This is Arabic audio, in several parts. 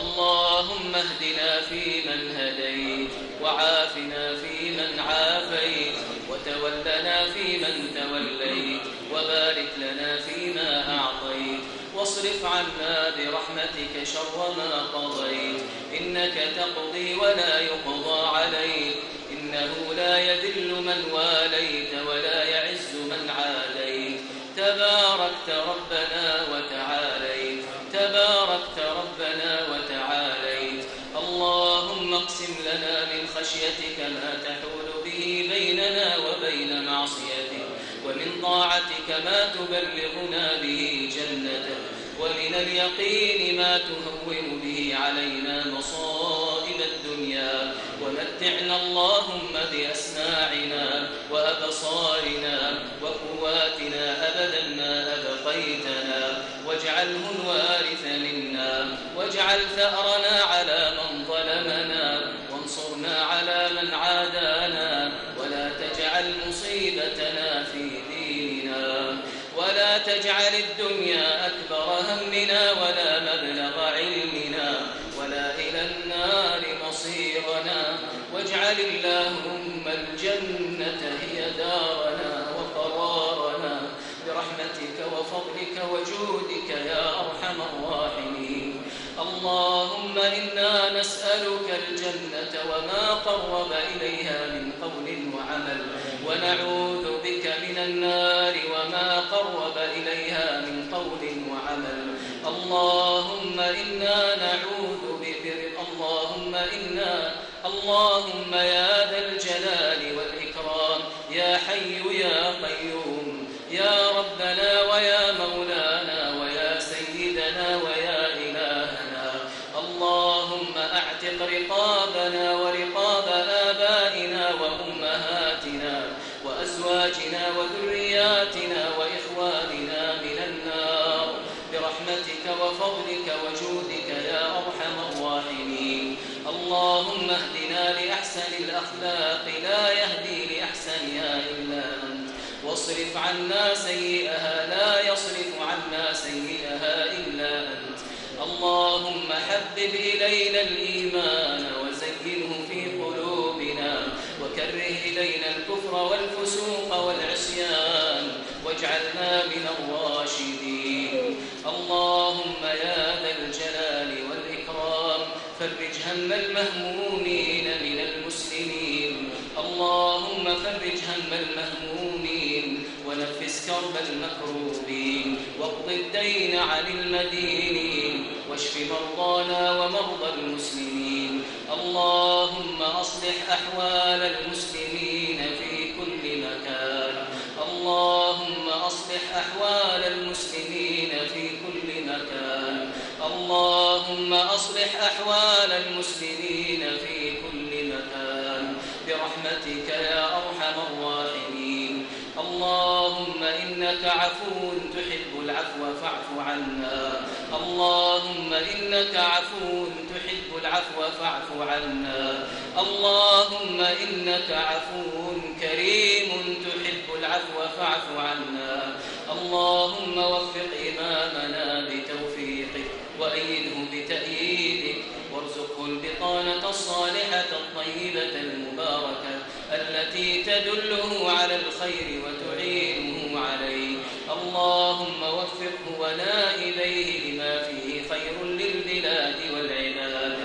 اللهم اهدنا فيمن هديت وعافنا فيمن عافيت وتولنا فيمن توليت وبارك لنا فيما أعطيت واصرف عنا برحمتك شر ما قضيت إنك تقضي ولا يقضى عليك من خشيتك ما تحول به بيننا وبين معصيتك ومن طاعتك ما تبلغنا به جنتك ومن اليقين ما تهون به علينا مصائب الدنيا. ومتعنا اللهم بأسماعنا وأبصارنا وقواتنا أبدا ما أبقيتنا. واجعله الوارث منا واجعل ثأرنا على من مصيبتنا في ديننا. ولا تجعل الدنيا أكبر همنا ولا مبلغ علمنا. ولا إلى النار مصيرنا. واجعل اللهم الجنة هي دارنا وقرارنا. برحمتك وفضلك وجودك يا أرحم الراحمين. اللهم إنا نسألك الجنة وما قرب إليها من قول وعمل. النار وما قرب إليها من قول وعمل. اللهم إنا نعوذ بك اللهم إنا اللهم يا ذا الجلال والإكرام. يا حي يا قيوم. يا ربنا ويا مولانا ويا سيدنا ويا إلهنا. اللهم أعتق رقابنا وأزواجنا وذرياتنا وإخواننا من النار. برحمتك وفضلك وجودك يا أرحم الراحمين. اللهم اهدنا لأحسن الأخلاق لا يهدي لأحسنها إلا أنت. واصرف عنا سيئها لا يصرف عنا سيئها إلا أنت. اللهم حبب إلينا الإيمان. إلينا الكفر والفسوق والعصيان واجعلنا من الراشدين. اللهم يا ذا الجلال والإكرام فرج هم المهمومين من المسلمين. اللهم فرج هم المهمومين ونفس كرب المكروبين واقض الدين عن المدينين. واشف مرضانا ومرضى المسلمين. اللهم أصلح أحوال المسلمين في كل مكان. اللهم أصلح أحوال المسلمين في كل مكان. اللهم أصلح أحوال المسلمين في كل مكان. برحمتك يا أرحم الراحمين. اللهم إنك عفو تحب العفو فاعف عنا. اللهم إنك عفو تحب العفو فاعف عنا. اللهم إنك عفو كريم تحب العفو فاعف عنا. اللهم وفق إمامنا بتوفيقك وأيده بتأييدك. وارزقه البطانة الصالحة الطيبة المباركة التي تدله على الخير وتعينه عليه اللهم وفقه ونائبيه لما فيه خير للبلاد والعباد.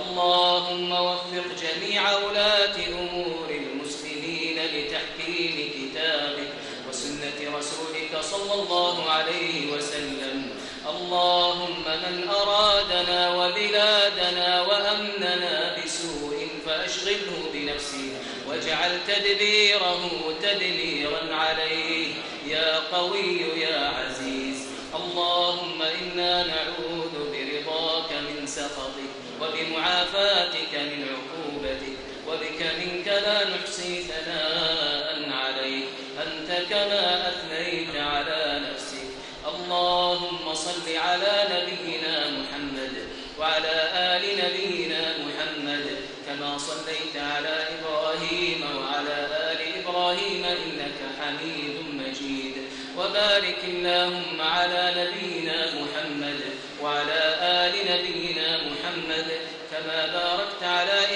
اللهم وفق جميع ولاة أمور المسلمين لتحكيم كتابك وسنة رسولك صلى الله عليه وسلم. اللهم من أرادنا وبلادنا وأمننا بسوء فأشغله بنفسه واجعل تدبيره تدميرا عليه. يا قوي يا عزيز. اللهم إنا نعوذ برضاك من سخطك وبمعافاتك من عقوبتك وبك منك لا نحصي ثناء عليك. أنت كما أثنيت على نفسك. اللهم صل على نبينا وبارك اللهم على نبينا محمد وعلى آل نبينا محمد كما باركت على